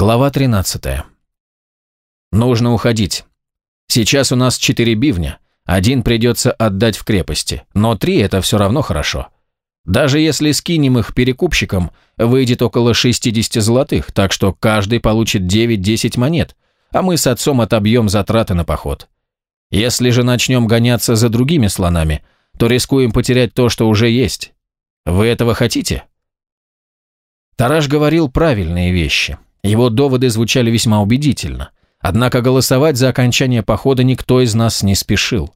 Глава 13. Нужно уходить. Сейчас у нас четыре бивня. Один придется отдать в крепости, но три – это все равно хорошо. Даже если скинем их перекупщикам, выйдет около 60 золотых, так что каждый получит 9-10 монет, а мы с отцом отобьем затраты на поход. Если же начнем гоняться за другими слонами, то рискуем потерять то, что уже есть. Вы этого хотите? Тараш говорил правильные вещи. Его доводы звучали весьма убедительно. Однако голосовать за окончание похода никто из нас не спешил.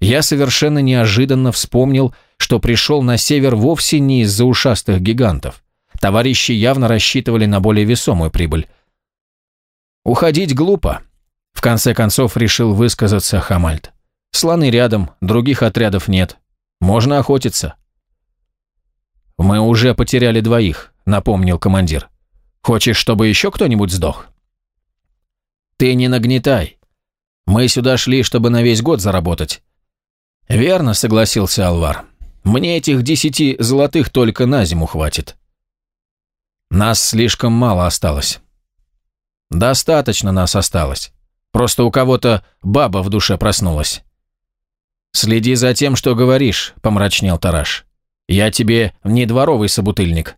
Я совершенно неожиданно вспомнил, что пришел на север вовсе не из-за ушастых гигантов. Товарищи явно рассчитывали на более весомую прибыль. «Уходить глупо», — в конце концов решил высказаться Хамальд. «Слоны рядом, других отрядов нет. Можно охотиться». «Мы уже потеряли двоих», — напомнил командир. Хочешь, чтобы еще кто-нибудь сдох? Ты не нагнетай. Мы сюда шли, чтобы на весь год заработать. Верно, согласился Алвар. Мне этих десяти золотых только на зиму хватит. Нас слишком мало осталось. Достаточно нас осталось. Просто у кого-то баба в душе проснулась. «Следи за тем, что говоришь», — помрачнел Тараш. «Я тебе не дворовый собутыльник».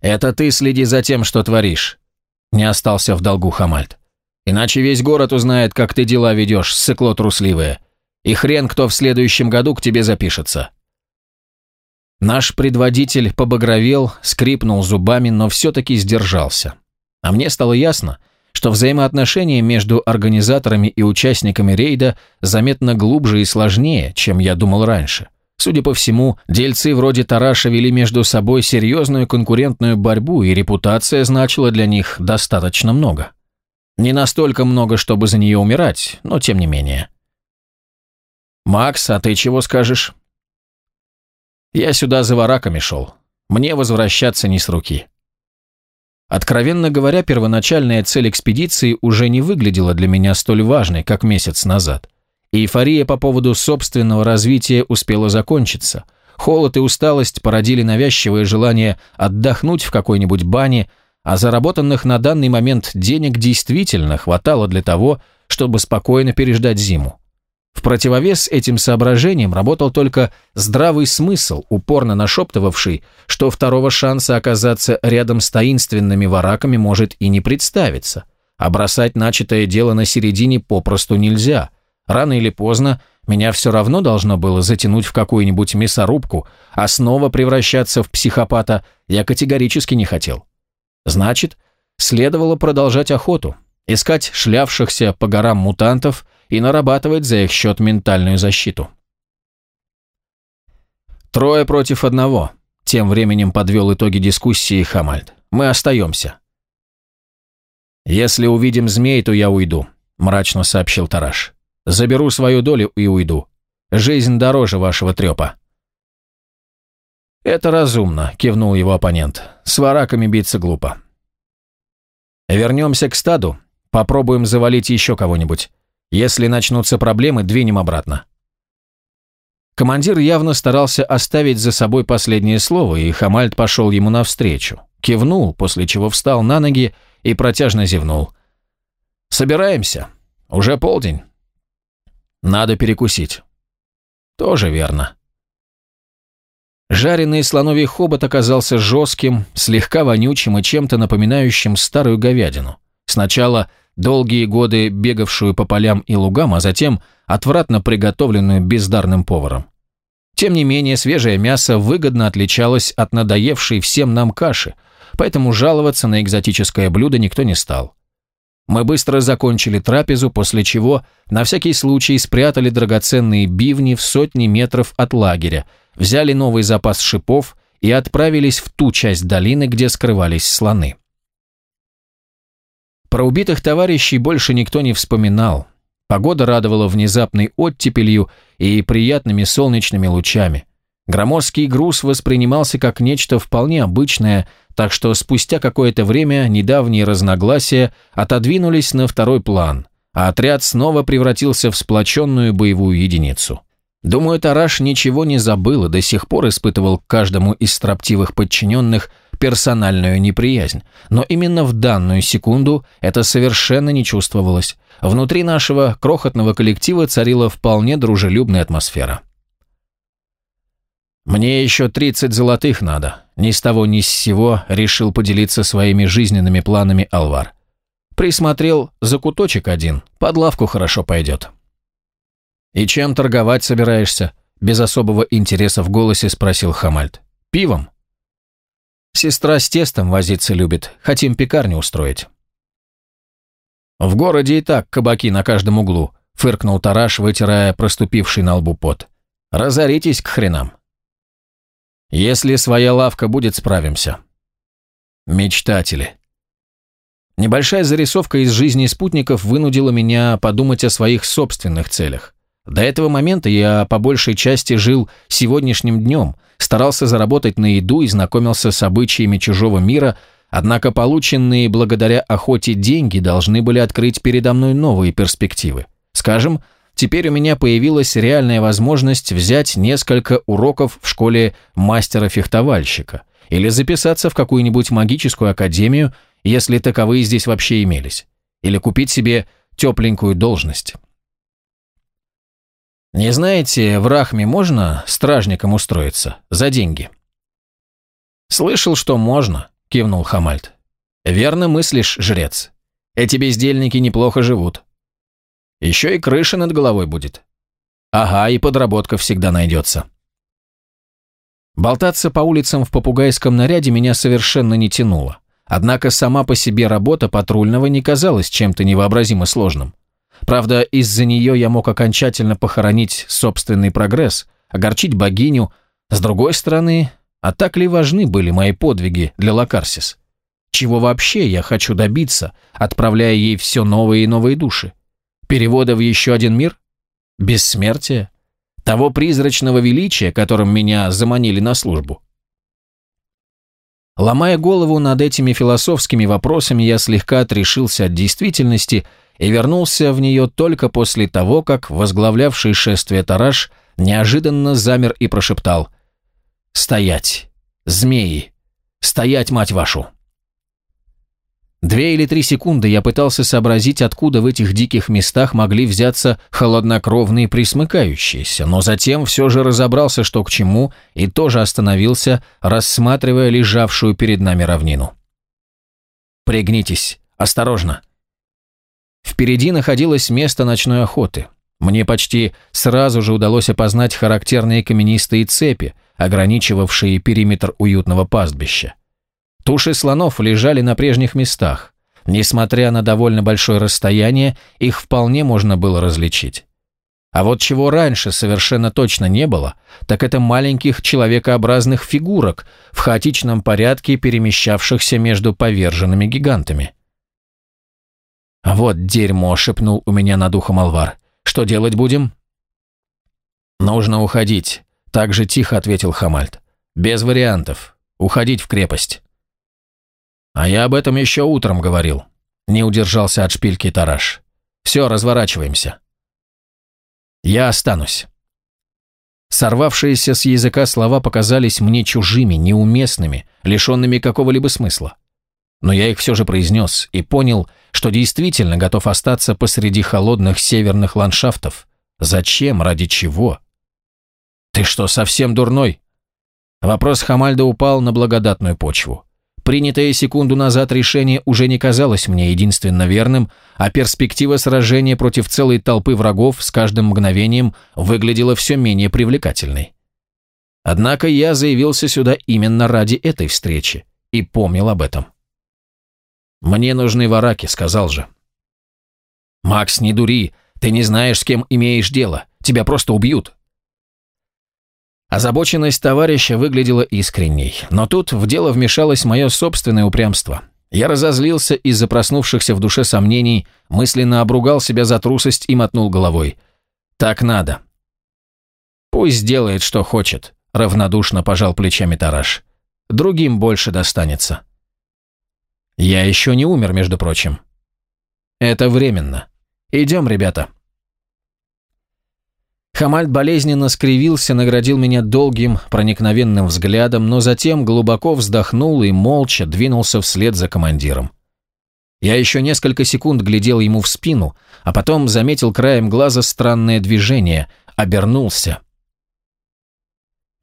«Это ты следи за тем, что творишь», — не остался в долгу Хамальд. «Иначе весь город узнает, как ты дела ведешь, сыкло трусливое, и хрен кто в следующем году к тебе запишется». Наш предводитель побагровел, скрипнул зубами, но все-таки сдержался. А мне стало ясно, что взаимоотношения между организаторами и участниками рейда заметно глубже и сложнее, чем я думал раньше. Судя по всему, дельцы вроде Тараша вели между собой серьезную конкурентную борьбу, и репутация значила для них достаточно много. Не настолько много, чтобы за нее умирать, но тем не менее. «Макс, а ты чего скажешь?» «Я сюда за вараками шел. Мне возвращаться не с руки». Откровенно говоря, первоначальная цель экспедиции уже не выглядела для меня столь важной, как месяц назад – Эйфория по поводу собственного развития успела закончиться. Холод и усталость породили навязчивое желание отдохнуть в какой-нибудь бане, а заработанных на данный момент денег действительно хватало для того, чтобы спокойно переждать зиму. В противовес этим соображениям работал только здравый смысл, упорно нашептывавший, что второго шанса оказаться рядом с таинственными вараками может и не представиться, а бросать начатое дело на середине попросту нельзя – Рано или поздно меня все равно должно было затянуть в какую-нибудь мясорубку, а снова превращаться в психопата я категорически не хотел. Значит, следовало продолжать охоту, искать шлявшихся по горам мутантов и нарабатывать за их счет ментальную защиту. Трое против одного. Тем временем подвел итоги дискуссии Хамальд. Мы остаемся. «Если увидим змей, то я уйду», – мрачно сообщил Тараш. Заберу свою долю и уйду. Жизнь дороже вашего трепа». «Это разумно», – кивнул его оппонент. «С вараками биться глупо». «Вернемся к стаду, попробуем завалить еще кого-нибудь. Если начнутся проблемы, двинем обратно». Командир явно старался оставить за собой последнее слово, и Хамальд пошел ему навстречу. Кивнул, после чего встал на ноги и протяжно зевнул. «Собираемся. Уже полдень. Надо перекусить. Тоже верно. Жареный слоновий хобот оказался жестким, слегка вонючим и чем-то напоминающим старую говядину. Сначала долгие годы бегавшую по полям и лугам, а затем отвратно приготовленную бездарным поваром. Тем не менее, свежее мясо выгодно отличалось от надоевшей всем нам каши, поэтому жаловаться на экзотическое блюдо никто не стал. Мы быстро закончили трапезу, после чего на всякий случай спрятали драгоценные бивни в сотни метров от лагеря, взяли новый запас шипов и отправились в ту часть долины, где скрывались слоны. Про убитых товарищей больше никто не вспоминал. Погода радовала внезапной оттепелью и приятными солнечными лучами. Громоздкий груз воспринимался как нечто вполне обычное, так что спустя какое-то время недавние разногласия отодвинулись на второй план, а отряд снова превратился в сплоченную боевую единицу. Думаю, Тараш ничего не забыл и до сих пор испытывал к каждому из строптивых подчиненных персональную неприязнь, но именно в данную секунду это совершенно не чувствовалось. Внутри нашего крохотного коллектива царила вполне дружелюбная атмосфера. «Мне еще 30 золотых надо», — ни с того ни с сего решил поделиться своими жизненными планами Алвар. Присмотрел закуточек один, под лавку хорошо пойдет. «И чем торговать собираешься?» Без особого интереса в голосе спросил Хамальд. «Пивом?» «Сестра с тестом возиться любит. Хотим пекарню устроить». «В городе и так кабаки на каждом углу», фыркнул Тараш, вытирая проступивший на лбу пот. «Разоритесь к хренам». «Если своя лавка будет, справимся». «Мечтатели». Небольшая зарисовка из жизни спутников вынудила меня подумать о своих собственных целях. До этого момента я по большей части жил сегодняшним днем, старался заработать на еду и знакомился с обычаями чужого мира, однако полученные благодаря охоте деньги должны были открыть передо мной новые перспективы. Скажем, теперь у меня появилась реальная возможность взять несколько уроков в школе мастера-фехтовальщика или записаться в какую-нибудь магическую академию, если таковые здесь вообще имелись, или купить себе тепленькую должность. Не знаете, в Рахме можно стражником устроиться? За деньги?» «Слышал, что можно», — кивнул Хамальд. «Верно мыслишь, жрец. Эти бездельники неплохо живут. Еще и крыша над головой будет. Ага, и подработка всегда найдется». Болтаться по улицам в попугайском наряде меня совершенно не тянуло. Однако сама по себе работа патрульного не казалась чем-то невообразимо сложным. Правда, из-за нее я мог окончательно похоронить собственный прогресс, огорчить богиню. С другой стороны, а так ли важны были мои подвиги для Лакарсис? Чего вообще я хочу добиться, отправляя ей все новые и новые души? Перевода в еще один мир? Бессмертие? Того призрачного величия, которым меня заманили на службу? Ломая голову над этими философскими вопросами, я слегка отрешился от действительности и вернулся в нее только после того, как возглавлявший шествие Тараш неожиданно замер и прошептал «Стоять! Змеи! Стоять, мать вашу!» Две или три секунды я пытался сообразить, откуда в этих диких местах могли взяться холоднокровные присмыкающиеся, но затем все же разобрался, что к чему, и тоже остановился, рассматривая лежавшую перед нами равнину. «Пригнитесь! Осторожно!» Впереди находилось место ночной охоты. Мне почти сразу же удалось опознать характерные каменистые цепи, ограничивавшие периметр уютного пастбища. Туши слонов лежали на прежних местах. Несмотря на довольно большое расстояние, их вполне можно было различить. А вот чего раньше совершенно точно не было, так это маленьких человекообразных фигурок в хаотичном порядке перемещавшихся между поверженными гигантами. «Вот дерьмо», — шепнул у меня над ухом Алвар. «Что делать будем?» «Нужно уходить», — так же тихо ответил Хамальд. «Без вариантов. Уходить в крепость». «А я об этом еще утром говорил», — не удержался от шпильки Тараш. «Все, разворачиваемся». «Я останусь». Сорвавшиеся с языка слова показались мне чужими, неуместными, лишенными какого-либо смысла. Но я их все же произнес и понял, что действительно готов остаться посреди холодных северных ландшафтов. Зачем? Ради чего? «Ты что, совсем дурной?» Вопрос Хамальда упал на благодатную почву. Принятое секунду назад решение уже не казалось мне единственно верным, а перспектива сражения против целой толпы врагов с каждым мгновением выглядела все менее привлекательной. Однако я заявился сюда именно ради этой встречи и помнил об этом. «Мне нужны вараки», — сказал же. «Макс, не дури, ты не знаешь, с кем имеешь дело, тебя просто убьют». Озабоченность товарища выглядела искренней, но тут в дело вмешалось мое собственное упрямство. Я разозлился из-за проснувшихся в душе сомнений, мысленно обругал себя за трусость и мотнул головой. «Так надо». «Пусть делает, что хочет», — равнодушно пожал плечами Тараш. «Другим больше достанется». Я еще не умер, между прочим. Это временно. Идем, ребята. Хамальд болезненно скривился, наградил меня долгим, проникновенным взглядом, но затем глубоко вздохнул и молча двинулся вслед за командиром. Я еще несколько секунд глядел ему в спину, а потом заметил краем глаза странное движение, обернулся.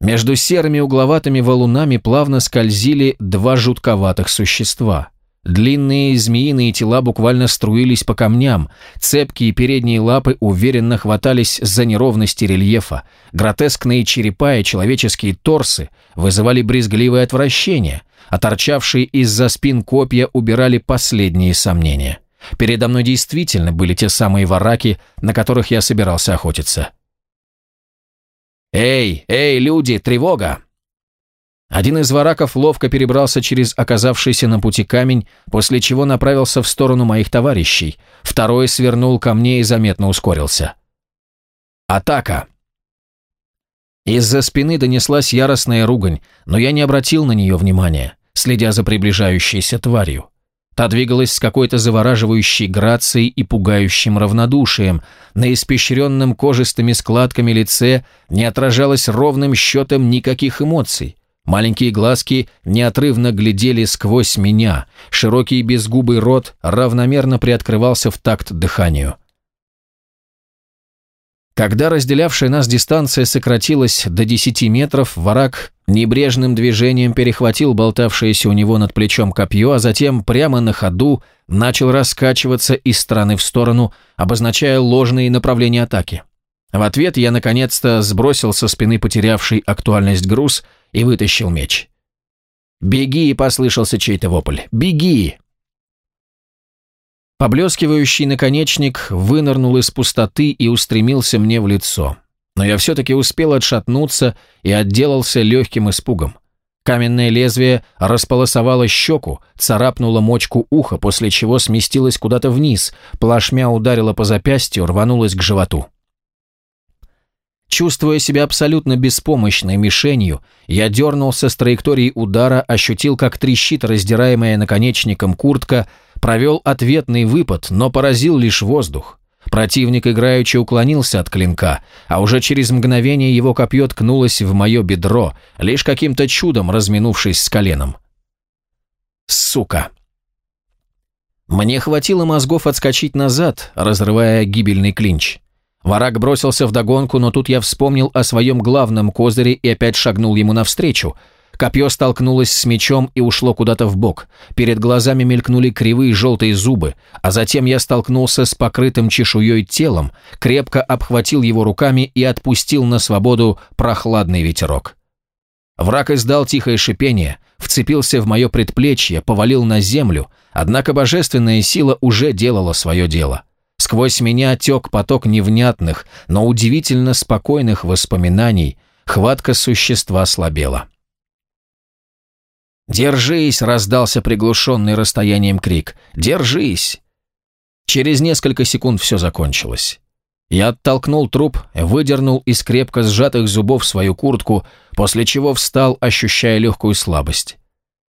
Между серыми угловатыми валунами плавно скользили два жутковатых существа. Длинные змеиные тела буквально струились по камням, цепкие передние лапы уверенно хватались за неровности рельефа, гротескные черепа и человеческие торсы вызывали брезгливое отвращение, а торчавшие из-за спин копья убирали последние сомнения. Передо мной действительно были те самые вараки, на которых я собирался охотиться. «Эй, эй, люди, тревога!» Один из вараков ловко перебрался через оказавшийся на пути камень, после чего направился в сторону моих товарищей. Второй свернул ко мне и заметно ускорился. «Атака!» Из-за спины донеслась яростная ругань, но я не обратил на нее внимания, следя за приближающейся тварью. Та двигалась с какой-то завораживающей грацией и пугающим равнодушием. На испещренном кожистыми складками лице не отражалось ровным счетом никаких эмоций. Маленькие глазки неотрывно глядели сквозь меня, широкий безгубый рот равномерно приоткрывался в такт дыханию. Когда разделявшая нас дистанция сократилась до 10 метров, враг небрежным движением перехватил болтавшееся у него над плечом копье, а затем прямо на ходу начал раскачиваться из стороны в сторону, обозначая ложные направления атаки. В ответ я наконец-то сбросил со спины потерявший актуальность груз и вытащил меч. «Беги!» – послышался чей-то вопль. «Беги!» Поблескивающий наконечник вынырнул из пустоты и устремился мне в лицо. Но я все-таки успел отшатнуться и отделался легким испугом. Каменное лезвие располосовало щеку, царапнуло мочку уха, после чего сместилось куда-то вниз, плашмя ударило по запястью, рванулось к животу. Чувствуя себя абсолютно беспомощной мишенью, я дернулся с траектории удара, ощутил, как трещит раздираемая наконечником куртка, провел ответный выпад, но поразил лишь воздух. Противник играючи уклонился от клинка, а уже через мгновение его копье ткнулось в мое бедро, лишь каким-то чудом разминувшись с коленом. Сука! Мне хватило мозгов отскочить назад, разрывая гибельный клинч. Варак бросился в догонку, но тут я вспомнил о своем главном козыре и опять шагнул ему навстречу. Копье столкнулось с мечом и ушло куда-то в бок. Перед глазами мелькнули кривые желтые зубы, а затем я столкнулся с покрытым чешуей телом, крепко обхватил его руками и отпустил на свободу прохладный ветерок. Враг издал тихое шипение, вцепился в мое предплечье, повалил на землю, однако божественная сила уже делала свое дело. Сквозь меня тек поток невнятных, но удивительно спокойных воспоминаний, хватка существа слабела. «Держись!» — раздался приглушенный расстоянием крик. «Держись!» Через несколько секунд все закончилось. Я оттолкнул труп, выдернул из крепко сжатых зубов свою куртку, после чего встал, ощущая легкую слабость.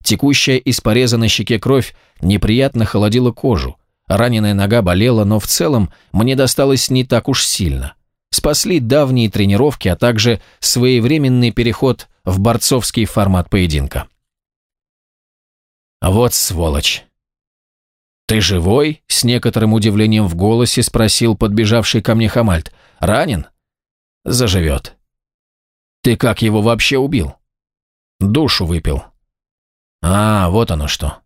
Текущая из пореза на щеке кровь неприятно холодила кожу. Раненая нога болела, но в целом мне досталось не так уж сильно. Спасли давние тренировки, а также своевременный переход в борцовский формат поединка. Вот сволочь. «Ты живой?» — с некоторым удивлением в голосе спросил подбежавший ко мне Хамальт. «Ранен?» «Заживет». «Ты как его вообще убил?» «Душу выпил». «А, вот оно что».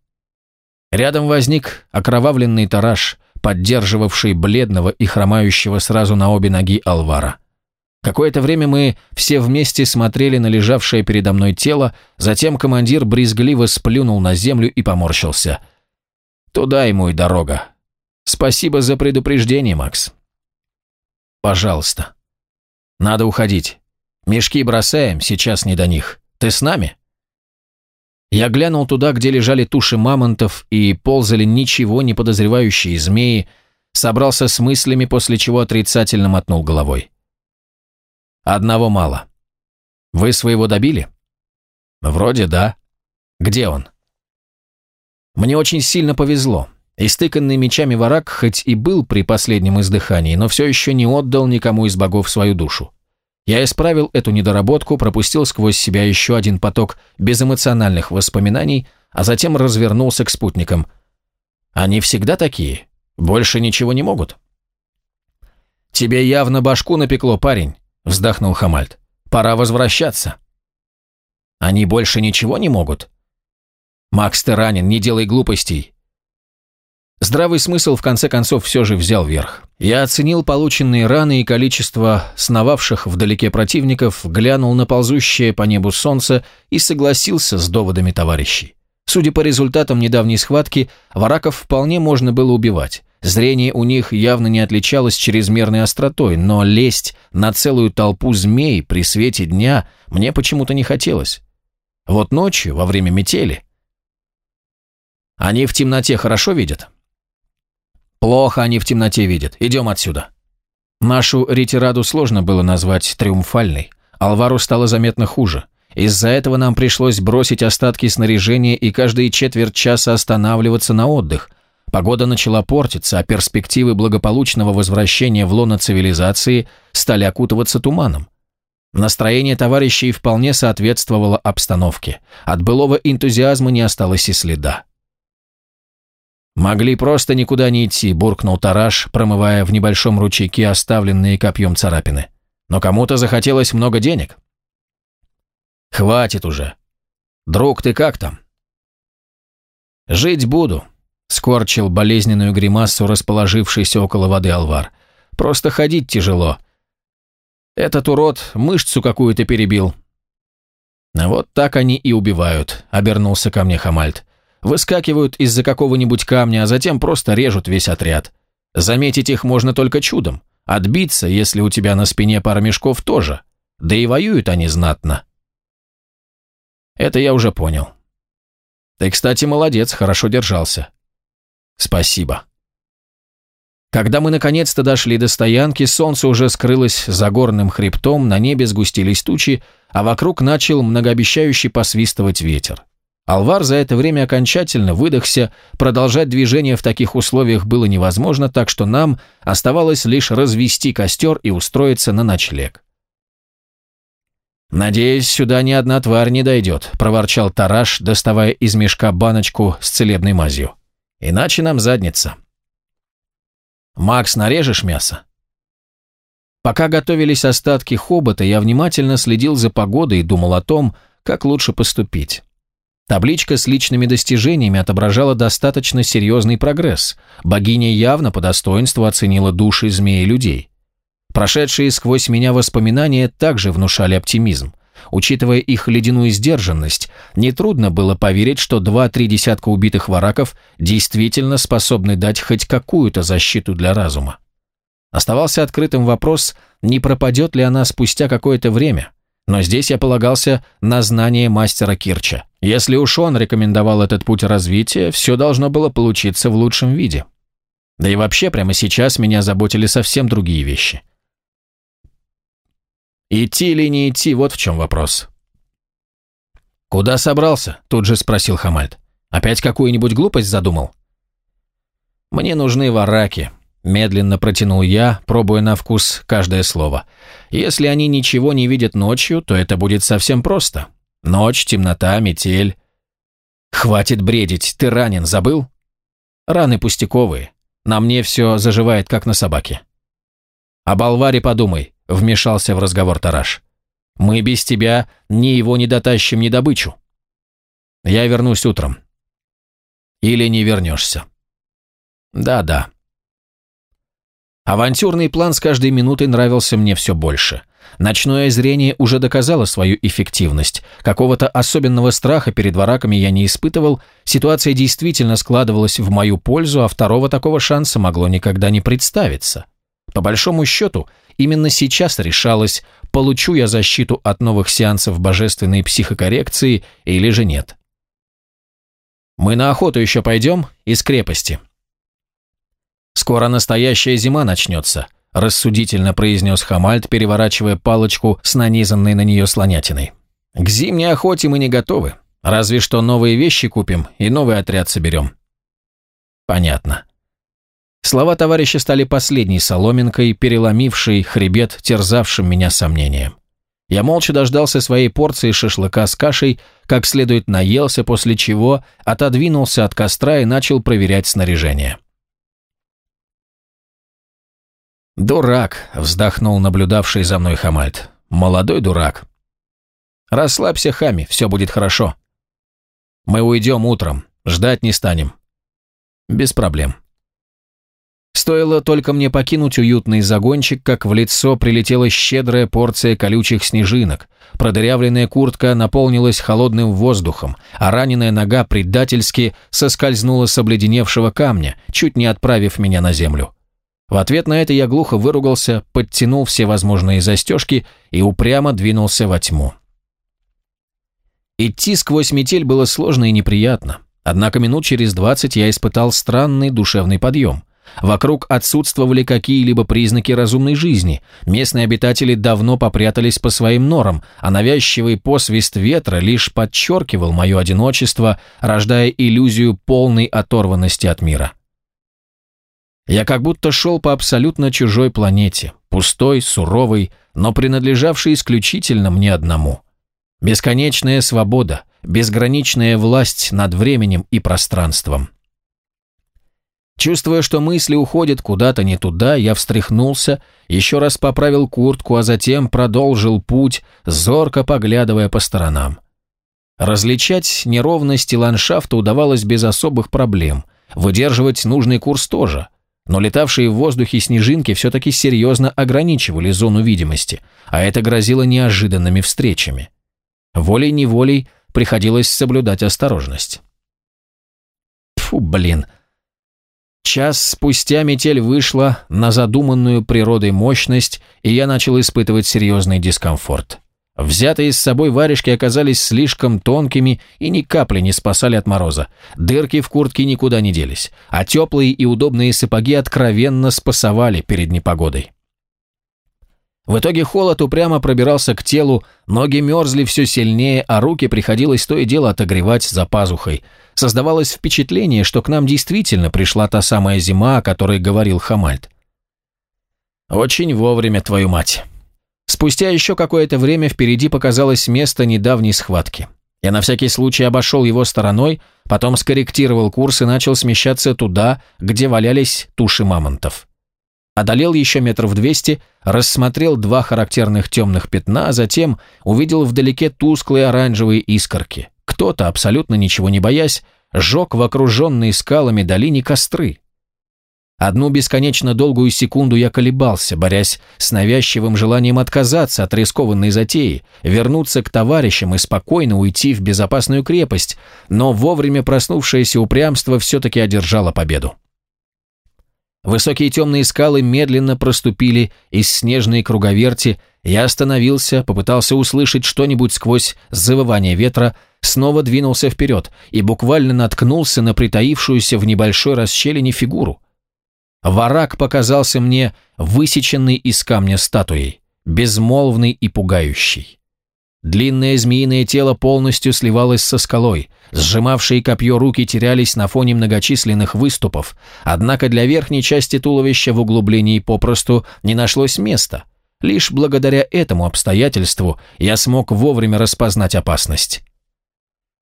Рядом возник окровавленный тараж, поддерживавший бледного и хромающего сразу на обе ноги Алвара. Какое-то время мы все вместе смотрели на лежавшее передо мной тело, затем командир брезгливо сплюнул на землю и поморщился. «Туда ему и дорога. Спасибо за предупреждение, Макс». «Пожалуйста. Надо уходить. Мешки бросаем, сейчас не до них. Ты с нами?» Я глянул туда, где лежали туши мамонтов и ползали ничего не подозревающие змеи, собрался с мыслями, после чего отрицательно мотнул головой. Одного мало. Вы своего добили? Вроде да. Где он? Мне очень сильно повезло. Истыканный мечами варак хоть и был при последнем издыхании, но все еще не отдал никому из богов свою душу. Я исправил эту недоработку, пропустил сквозь себя еще один поток безэмоциональных воспоминаний, а затем развернулся к спутникам. Они всегда такие. Больше ничего не могут. «Тебе явно башку напекло, парень», — вздохнул Хамальд. «Пора возвращаться». «Они больше ничего не могут?» «Макс, ты ранен, не делай глупостей. Здравый смысл в конце концов все же взял верх. Я оценил полученные раны и количество сновавших вдалеке противников, глянул на ползущее по небу солнце и согласился с доводами товарищей. Судя по результатам недавней схватки, вараков вполне можно было убивать. Зрение у них явно не отличалось чрезмерной остротой, но лезть на целую толпу змей при свете дня мне почему-то не хотелось. Вот ночью, во время метели... Они в темноте хорошо видят? Плохо они в темноте видят. Идем отсюда. Нашу ретираду сложно было назвать триумфальной. Алвару стало заметно хуже. Из-за этого нам пришлось бросить остатки снаряжения и каждые четверть часа останавливаться на отдых. Погода начала портиться, а перспективы благополучного возвращения в лоно цивилизации стали окутываться туманом. Настроение товарищей вполне соответствовало обстановке. От былого энтузиазма не осталось и следа. «Могли просто никуда не идти», – буркнул Тараш, промывая в небольшом ручейке оставленные копьем царапины. «Но кому-то захотелось много денег». «Хватит уже. Друг, ты как там?» «Жить буду», – скорчил болезненную гримасу, расположившийся около воды Алвар. «Просто ходить тяжело. Этот урод мышцу какую-то перебил». «Вот так они и убивают», – обернулся ко мне Хамальд выскакивают из-за какого-нибудь камня, а затем просто режут весь отряд. Заметить их можно только чудом. Отбиться, если у тебя на спине пара мешков, тоже. Да и воюют они знатно. Это я уже понял. Ты, кстати, молодец, хорошо держался. Спасибо. Когда мы наконец-то дошли до стоянки, солнце уже скрылось за горным хребтом, на небе сгустились тучи, а вокруг начал многообещающий посвистывать ветер. Алвар за это время окончательно выдохся, продолжать движение в таких условиях было невозможно, так что нам оставалось лишь развести костер и устроиться на ночлег. «Надеюсь, сюда ни одна тварь не дойдет», – проворчал Тараш, доставая из мешка баночку с целебной мазью. «Иначе нам задница». «Макс, нарежешь мясо?» Пока готовились остатки хобота, я внимательно следил за погодой и думал о том, как лучше поступить. Табличка с личными достижениями отображала достаточно серьезный прогресс. Богиня явно по достоинству оценила души змеи людей. Прошедшие сквозь меня воспоминания также внушали оптимизм. Учитывая их ледяную сдержанность, нетрудно было поверить, что два-три десятка убитых вараков действительно способны дать хоть какую-то защиту для разума. Оставался открытым вопрос, не пропадет ли она спустя какое-то время – но здесь я полагался на знание мастера Кирча. Если уж он рекомендовал этот путь развития, все должно было получиться в лучшем виде. Да и вообще, прямо сейчас меня заботили совсем другие вещи. Идти или не идти, вот в чем вопрос. «Куда собрался?» – тут же спросил Хамальд. «Опять какую-нибудь глупость задумал?» «Мне нужны вараки», Медленно протянул я, пробуя на вкус каждое слово. Если они ничего не видят ночью, то это будет совсем просто. Ночь, темнота, метель. Хватит бредить, ты ранен, забыл? Раны пустяковые. На мне все заживает, как на собаке. О Балваре подумай, вмешался в разговор Тараш. Мы без тебя ни его не дотащим, ни добычу. Я вернусь утром. Или не вернешься. Да-да. Авантюрный план с каждой минутой нравился мне все больше. Ночное зрение уже доказало свою эффективность. Какого-то особенного страха перед вараками я не испытывал, ситуация действительно складывалась в мою пользу, а второго такого шанса могло никогда не представиться. По большому счету, именно сейчас решалось, получу я защиту от новых сеансов божественной психокоррекции или же нет. «Мы на охоту еще пойдем из крепости», «Скоро настоящая зима начнется», – рассудительно произнес Хамальд, переворачивая палочку с нанизанной на нее слонятиной. «К зимней охоте мы не готовы. Разве что новые вещи купим и новый отряд соберем». Понятно. Слова товарища стали последней соломинкой, переломившей хребет, терзавшим меня сомнением. Я молча дождался своей порции шашлыка с кашей, как следует наелся, после чего отодвинулся от костра и начал проверять снаряжение. «Дурак», — вздохнул наблюдавший за мной Хамальт. «Молодой дурак». «Расслабься, Хами, все будет хорошо». «Мы уйдем утром, ждать не станем». «Без проблем». Стоило только мне покинуть уютный загончик, как в лицо прилетела щедрая порция колючих снежинок. Продырявленная куртка наполнилась холодным воздухом, а раненая нога предательски соскользнула с обледеневшего камня, чуть не отправив меня на землю. В ответ на это я глухо выругался, подтянул все возможные застежки и упрямо двинулся во тьму. Идти сквозь метель было сложно и неприятно, однако минут через двадцать я испытал странный душевный подъем. Вокруг отсутствовали какие-либо признаки разумной жизни, местные обитатели давно попрятались по своим норам, а навязчивый посвист ветра лишь подчеркивал мое одиночество, рождая иллюзию полной оторванности от мира. Я как будто шел по абсолютно чужой планете, пустой, суровой, но принадлежавшей исключительно мне одному. Бесконечная свобода, безграничная власть над временем и пространством. Чувствуя, что мысли уходят куда-то не туда, я встряхнулся, еще раз поправил куртку, а затем продолжил путь, зорко поглядывая по сторонам. Различать неровности ландшафта удавалось без особых проблем, выдерживать нужный курс тоже – но летавшие в воздухе снежинки все-таки серьезно ограничивали зону видимости, а это грозило неожиданными встречами. Волей-неволей приходилось соблюдать осторожность. Фу, блин. Час спустя метель вышла на задуманную природой мощность, и я начал испытывать серьезный дискомфорт. Взятые с собой варежки оказались слишком тонкими и ни капли не спасали от мороза. Дырки в куртке никуда не делись, а теплые и удобные сапоги откровенно спасовали перед непогодой. В итоге холод упрямо пробирался к телу, ноги мерзли все сильнее, а руки приходилось то и дело отогревать за пазухой. Создавалось впечатление, что к нам действительно пришла та самая зима, о которой говорил Хамальд. «Очень вовремя, твою мать!» Спустя еще какое-то время впереди показалось место недавней схватки. Я на всякий случай обошел его стороной, потом скорректировал курс и начал смещаться туда, где валялись туши мамонтов. Одолел еще метров двести, рассмотрел два характерных темных пятна, а затем увидел вдалеке тусклые оранжевые искорки. Кто-то, абсолютно ничего не боясь, жег в окруженной скалами долине костры. Одну бесконечно долгую секунду я колебался, борясь с навязчивым желанием отказаться от рискованной затеи, вернуться к товарищам и спокойно уйти в безопасную крепость, но вовремя проснувшееся упрямство все-таки одержало победу. Высокие темные скалы медленно проступили из снежной круговерти, я остановился, попытался услышать что-нибудь сквозь завывание ветра, снова двинулся вперед и буквально наткнулся на притаившуюся в небольшой расщелине фигуру. Варак показался мне высеченный из камня статуей, безмолвный и пугающий. Длинное змеиное тело полностью сливалось со скалой, сжимавшие копье руки терялись на фоне многочисленных выступов, однако для верхней части туловища в углублении попросту не нашлось места. Лишь благодаря этому обстоятельству я смог вовремя распознать опасность.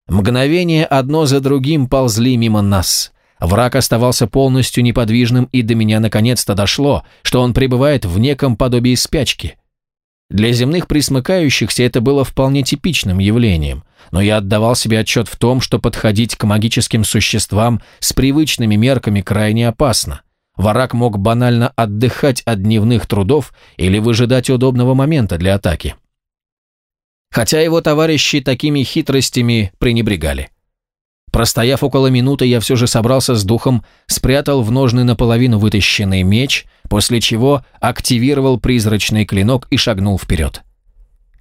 Мгновения одно за другим ползли мимо нас. Враг оставался полностью неподвижным, и до меня наконец-то дошло, что он пребывает в неком подобии спячки. Для земных присмыкающихся это было вполне типичным явлением, но я отдавал себе отчет в том, что подходить к магическим существам с привычными мерками крайне опасно. Враг мог банально отдыхать от дневных трудов или выжидать удобного момента для атаки. Хотя его товарищи такими хитростями пренебрегали. Простояв около минуты, я все же собрался с духом, спрятал в ножны наполовину вытащенный меч, после чего активировал призрачный клинок и шагнул вперед.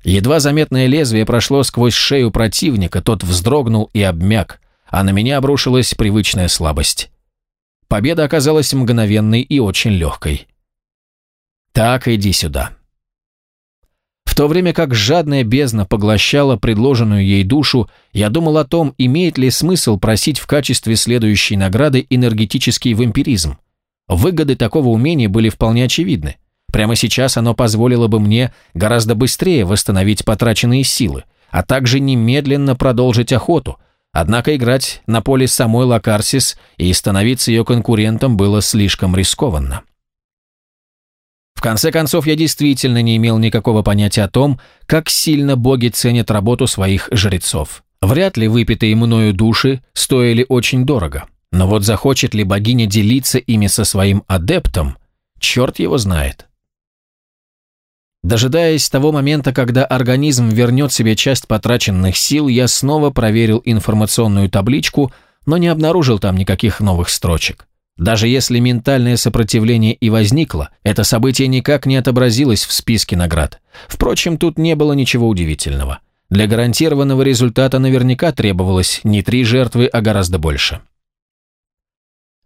Едва заметное лезвие прошло сквозь шею противника, тот вздрогнул и обмяк, а на меня обрушилась привычная слабость. Победа оказалась мгновенной и очень легкой. «Так, иди сюда». В то время как жадная бездна поглощала предложенную ей душу, я думал о том, имеет ли смысл просить в качестве следующей награды энергетический вампиризм. Выгоды такого умения были вполне очевидны. Прямо сейчас оно позволило бы мне гораздо быстрее восстановить потраченные силы, а также немедленно продолжить охоту, однако играть на поле самой Лакарсис и становиться ее конкурентом было слишком рискованно. Конце концов, я действительно не имел никакого понятия о том, как сильно боги ценят работу своих жрецов. Вряд ли выпитые мною души стоили очень дорого. Но вот захочет ли богиня делиться ими со своим адептом, черт его знает. Дожидаясь того момента, когда организм вернет себе часть потраченных сил, я снова проверил информационную табличку, но не обнаружил там никаких новых строчек. Даже если ментальное сопротивление и возникло, это событие никак не отобразилось в списке наград. Впрочем, тут не было ничего удивительного. Для гарантированного результата наверняка требовалось не три жертвы, а гораздо больше.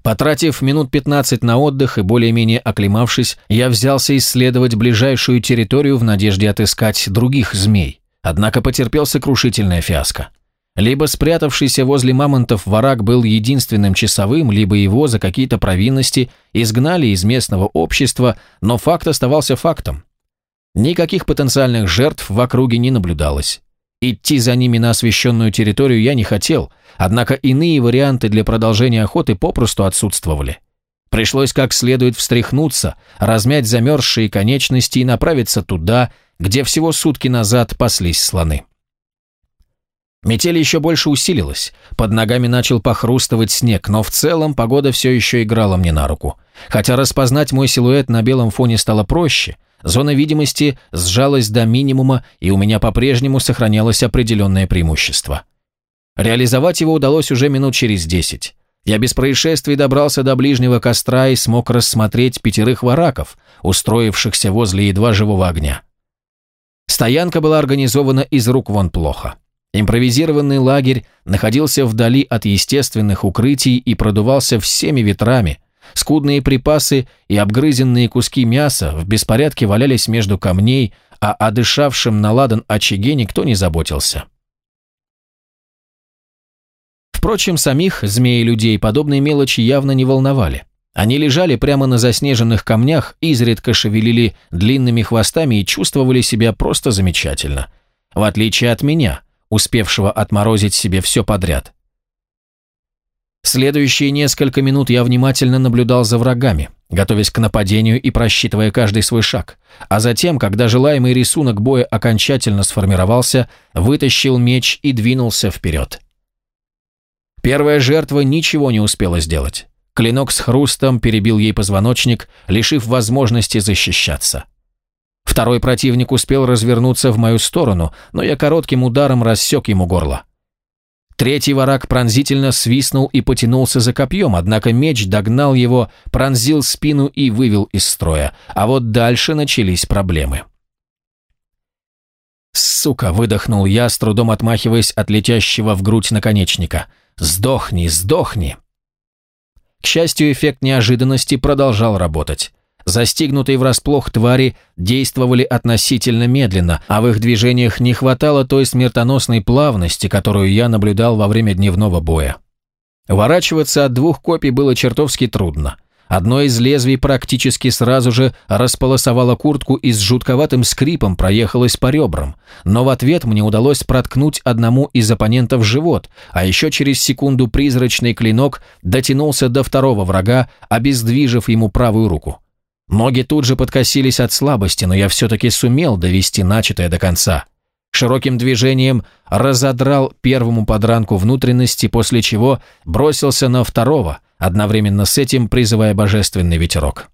Потратив минут 15 на отдых и более-менее оклемавшись, я взялся исследовать ближайшую территорию в надежде отыскать других змей. Однако потерпел сокрушительное фиаско. Либо спрятавшийся возле мамонтов варак был единственным часовым, либо его за какие-то провинности изгнали из местного общества, но факт оставался фактом. Никаких потенциальных жертв в округе не наблюдалось. Идти за ними на освещенную территорию я не хотел, однако иные варианты для продолжения охоты попросту отсутствовали. Пришлось как следует встряхнуться, размять замерзшие конечности и направиться туда, где всего сутки назад паслись слоны. Метель еще больше усилилась, под ногами начал похрустывать снег, но в целом погода все еще играла мне на руку. Хотя распознать мой силуэт на белом фоне стало проще – Зона видимости сжалась до минимума, и у меня по-прежнему сохранялось определенное преимущество. Реализовать его удалось уже минут через десять. Я без происшествий добрался до ближнего костра и смог рассмотреть пятерых вараков, устроившихся возле едва живого огня. Стоянка была организована из рук вон плохо. Импровизированный лагерь находился вдали от естественных укрытий и продувался всеми ветрами – Скудные припасы и обгрызенные куски мяса в беспорядке валялись между камней, а о дышавшем на ладан очаге никто не заботился. Впрочем, самих змеи-людей подобные мелочи явно не волновали. Они лежали прямо на заснеженных камнях, изредка шевелили длинными хвостами и чувствовали себя просто замечательно. В отличие от меня, успевшего отморозить себе все подряд – Следующие несколько минут я внимательно наблюдал за врагами, готовясь к нападению и просчитывая каждый свой шаг. А затем, когда желаемый рисунок боя окончательно сформировался, вытащил меч и двинулся вперед. Первая жертва ничего не успела сделать. Клинок с хрустом перебил ей позвоночник, лишив возможности защищаться. Второй противник успел развернуться в мою сторону, но я коротким ударом рассек ему горло. Третий ворак пронзительно свистнул и потянулся за копьем, однако меч догнал его, пронзил спину и вывел из строя. А вот дальше начались проблемы. «Сука!» – выдохнул я, с трудом отмахиваясь от летящего в грудь наконечника. «Сдохни, сдохни!» К счастью, эффект неожиданности продолжал работать. Застигнутые врасплох твари действовали относительно медленно, а в их движениях не хватало той смертоносной плавности, которую я наблюдал во время дневного боя. Ворачиваться от двух копий было чертовски трудно. Одно из лезвий практически сразу же располосовало куртку и с жутковатым скрипом проехалось по ребрам, но в ответ мне удалось проткнуть одному из оппонентов живот, а еще через секунду призрачный клинок дотянулся до второго врага, обездвижив ему правую руку. Ноги тут же подкосились от слабости, но я все-таки сумел довести начатое до конца. Широким движением разодрал первому подранку внутренности, после чего бросился на второго, одновременно с этим призывая божественный ветерок.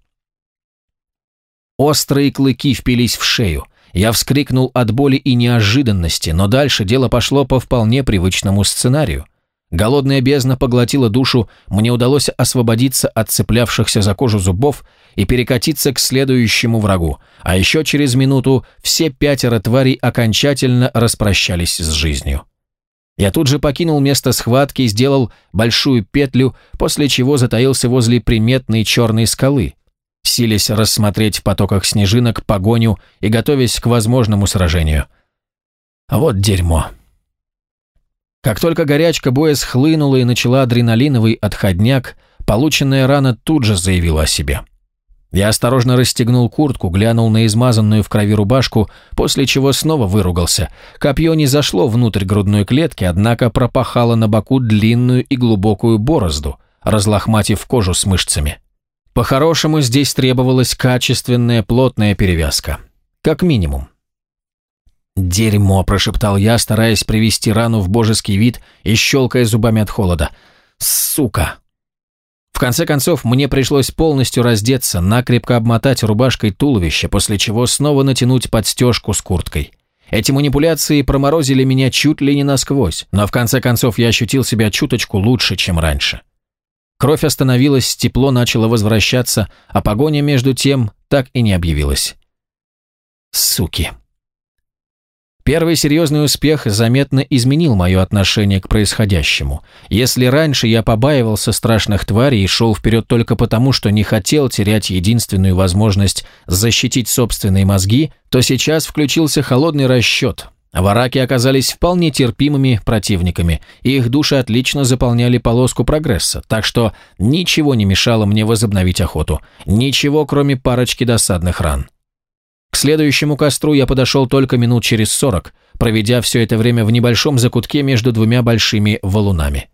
Острые клыки впились в шею. Я вскрикнул от боли и неожиданности, но дальше дело пошло по вполне привычному сценарию. Голодная бездна поглотила душу, мне удалось освободиться от цеплявшихся за кожу зубов и перекатиться к следующему врагу, а еще через минуту все пятеро тварей окончательно распрощались с жизнью. Я тут же покинул место схватки и сделал большую петлю, после чего затаился возле приметной черной скалы. силясь рассмотреть в потоках снежинок погоню и готовясь к возможному сражению. Вот дерьмо. Как только горячка боя схлынула и начала адреналиновый отходняк, полученная рана тут же заявила о себе. Я осторожно расстегнул куртку, глянул на измазанную в крови рубашку, после чего снова выругался. Копье не зашло внутрь грудной клетки, однако пропахало на боку длинную и глубокую борозду, разлохматив кожу с мышцами. По-хорошему, здесь требовалась качественная плотная перевязка. Как минимум. «Дерьмо!» – прошептал я, стараясь привести рану в божеский вид и щелкая зубами от холода. «Сука!» В конце концов, мне пришлось полностью раздеться, накрепко обмотать рубашкой туловище, после чего снова натянуть подстежку с курткой. Эти манипуляции проморозили меня чуть ли не насквозь, но в конце концов я ощутил себя чуточку лучше, чем раньше. Кровь остановилась, тепло начало возвращаться, а погоня между тем так и не объявилась. Суки. Первый серьезный успех заметно изменил мое отношение к происходящему. Если раньше я побаивался страшных тварей и шел вперед только потому, что не хотел терять единственную возможность защитить собственные мозги, то сейчас включился холодный расчет. Вараки оказались вполне терпимыми противниками, и их души отлично заполняли полоску прогресса, так что ничего не мешало мне возобновить охоту. Ничего, кроме парочки досадных ран. К следующему костру я подошел только минут через сорок, проведя все это время в небольшом закутке между двумя большими валунами.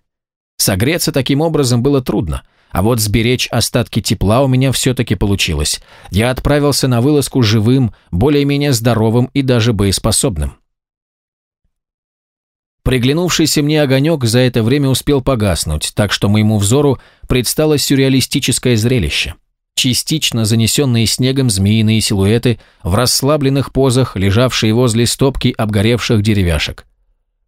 Согреться таким образом было трудно, а вот сберечь остатки тепла у меня все-таки получилось. Я отправился на вылазку живым, более-менее здоровым и даже боеспособным. Приглянувшийся мне огонек за это время успел погаснуть, так что моему взору предстало сюрреалистическое зрелище частично занесенные снегом змеиные силуэты в расслабленных позах, лежавшие возле стопки обгоревших деревяшек.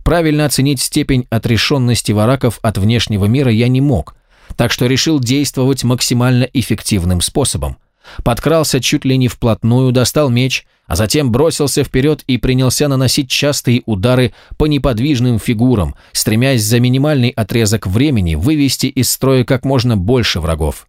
Правильно оценить степень отрешенности вараков от внешнего мира я не мог, так что решил действовать максимально эффективным способом. Подкрался чуть ли не вплотную, достал меч, а затем бросился вперед и принялся наносить частые удары по неподвижным фигурам, стремясь за минимальный отрезок времени вывести из строя как можно больше врагов.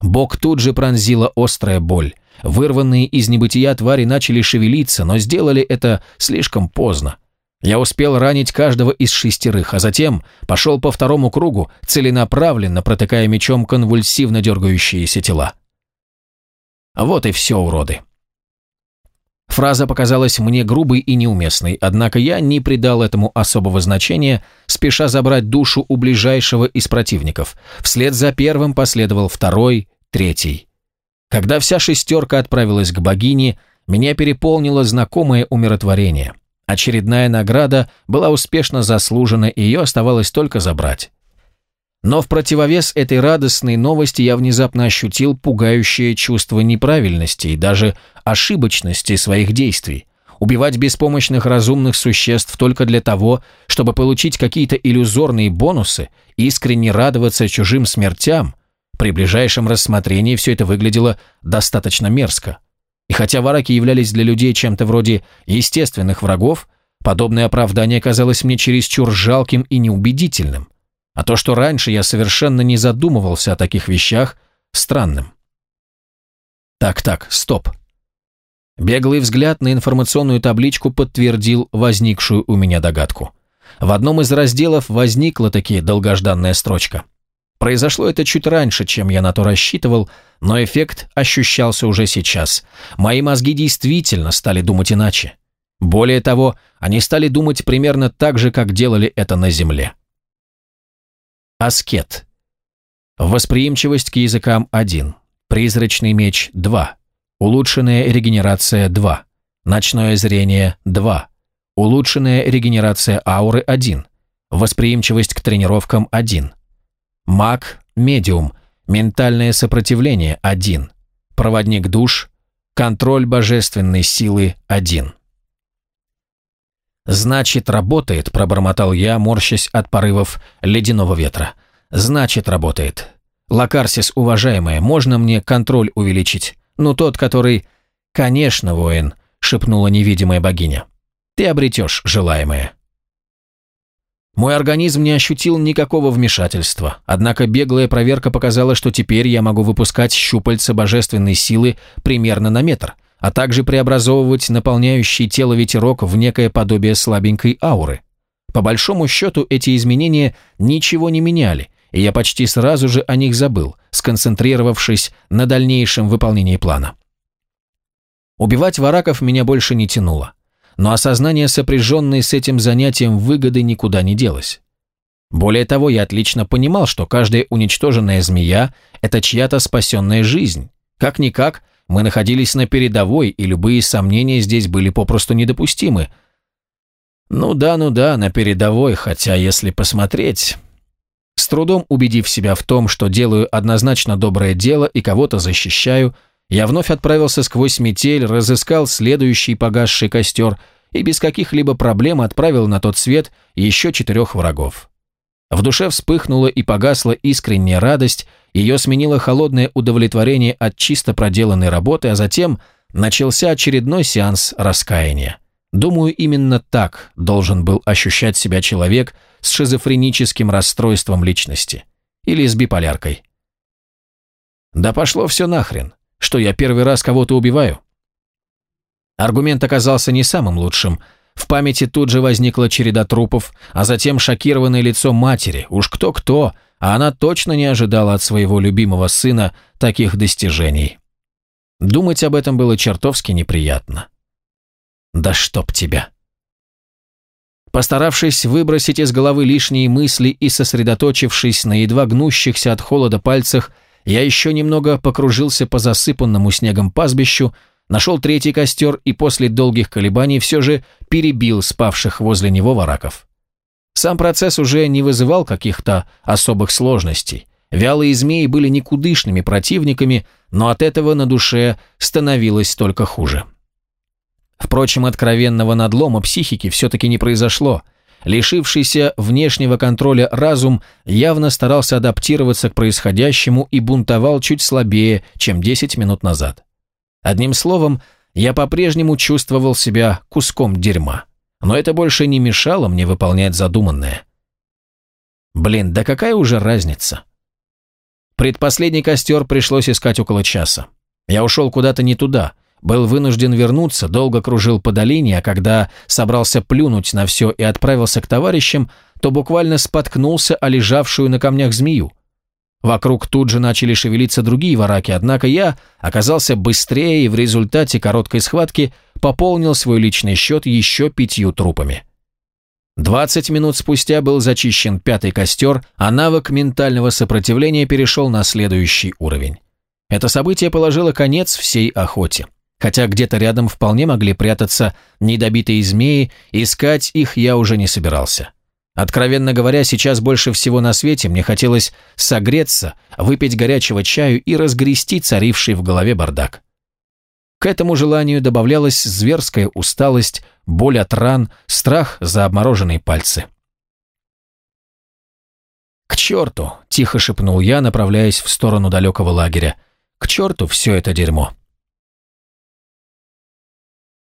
Бог тут же пронзила острая боль. Вырванные из небытия твари начали шевелиться, но сделали это слишком поздно. Я успел ранить каждого из шестерых, а затем пошел по второму кругу, целенаправленно протыкая мечом конвульсивно дергающиеся тела. Вот и все, уроды. Фраза показалась мне грубой и неуместной, однако я не придал этому особого значения, спеша забрать душу у ближайшего из противников. Вслед за первым последовал второй, третий. Когда вся шестерка отправилась к богине, меня переполнило знакомое умиротворение. Очередная награда была успешно заслужена, и ее оставалось только забрать. Но в противовес этой радостной новости я внезапно ощутил пугающее чувство неправильности и даже ошибочности своих действий. Убивать беспомощных разумных существ только для того, чтобы получить какие-то иллюзорные бонусы, искренне радоваться чужим смертям, при ближайшем рассмотрении все это выглядело достаточно мерзко. И хотя вараки являлись для людей чем-то вроде естественных врагов, подобное оправдание казалось мне чересчур жалким и неубедительным. А то, что раньше я совершенно не задумывался о таких вещах, странным. Так-так, стоп. Беглый взгляд на информационную табличку подтвердил возникшую у меня догадку. В одном из разделов возникла таки долгожданная строчка. Произошло это чуть раньше, чем я на то рассчитывал, но эффект ощущался уже сейчас. Мои мозги действительно стали думать иначе. Более того, они стали думать примерно так же, как делали это на Земле. Аскет. Восприимчивость к языкам 1. Призрачный меч 2. Улучшенная регенерация 2. Ночное зрение 2. Улучшенная регенерация ауры 1. Восприимчивость к тренировкам 1. Маг, медиум, ментальное сопротивление 1. Проводник душ, контроль божественной силы 1. «Значит, работает», – пробормотал я, морщась от порывов ледяного ветра. «Значит, работает. Лакарсис, уважаемая, можно мне контроль увеличить? Ну, тот, который...» «Конечно, воин», – шепнула невидимая богиня. «Ты обретешь желаемое». Мой организм не ощутил никакого вмешательства, однако беглая проверка показала, что теперь я могу выпускать щупальца божественной силы примерно на метр, а также преобразовывать наполняющий тело ветерок в некое подобие слабенькой ауры. По большому счету эти изменения ничего не меняли, и я почти сразу же о них забыл, сконцентрировавшись на дальнейшем выполнении плана. Убивать вараков меня больше не тянуло но осознание сопряженной с этим занятием выгоды никуда не делось. Более того, я отлично понимал, что каждая уничтоженная змея – это чья-то спасенная жизнь. Как-никак, мы находились на передовой, и любые сомнения здесь были попросту недопустимы. Ну да, ну да, на передовой, хотя если посмотреть... С трудом убедив себя в том, что делаю однозначно доброе дело и кого-то защищаю, я вновь отправился сквозь метель, разыскал следующий погасший костер и без каких-либо проблем отправил на тот свет еще четырех врагов. В душе вспыхнула и погасла искренняя радость, ее сменило холодное удовлетворение от чисто проделанной работы, а затем начался очередной сеанс раскаяния. Думаю, именно так должен был ощущать себя человек с шизофреническим расстройством личности. Или с биполяркой. Да пошло все нахрен. Что, я первый раз кого-то убиваю? Аргумент оказался не самым лучшим. В памяти тут же возникла череда трупов, а затем шокированное лицо матери. Уж кто-кто, а она точно не ожидала от своего любимого сына таких достижений. Думать об этом было чертовски неприятно. Да чтоб тебя. Постаравшись выбросить из головы лишние мысли и сосредоточившись на едва гнущихся от холода пальцах, я еще немного покружился по засыпанному снегом пастбищу, нашел третий костер и после долгих колебаний все же перебил спавших возле него вараков. Сам процесс уже не вызывал каких-то особых сложностей. Вялые змеи были никудышными противниками, но от этого на душе становилось только хуже. Впрочем, откровенного надлома психики все-таки не произошло – Лишившийся внешнего контроля разум явно старался адаптироваться к происходящему и бунтовал чуть слабее, чем 10 минут назад. Одним словом, я по-прежнему чувствовал себя куском дерьма. Но это больше не мешало мне выполнять задуманное. Блин, да какая уже разница? Предпоследний костер пришлось искать около часа. Я ушел куда-то не туда – был вынужден вернуться, долго кружил по долине, а когда собрался плюнуть на все и отправился к товарищам, то буквально споткнулся о лежавшую на камнях змею. Вокруг тут же начали шевелиться другие вараки, однако я оказался быстрее и в результате короткой схватки пополнил свой личный счет еще пятью трупами. Двадцать минут спустя был зачищен пятый костер, а навык ментального сопротивления перешел на следующий уровень. Это событие положило конец всей охоте. Хотя где-то рядом вполне могли прятаться недобитые змеи, искать их я уже не собирался. Откровенно говоря, сейчас больше всего на свете мне хотелось согреться, выпить горячего чаю и разгрести царивший в голове бардак. К этому желанию добавлялась зверская усталость, боль от ран, страх за обмороженные пальцы. «К черту!» – тихо шепнул я, направляясь в сторону далекого лагеря. «К черту все это дерьмо!»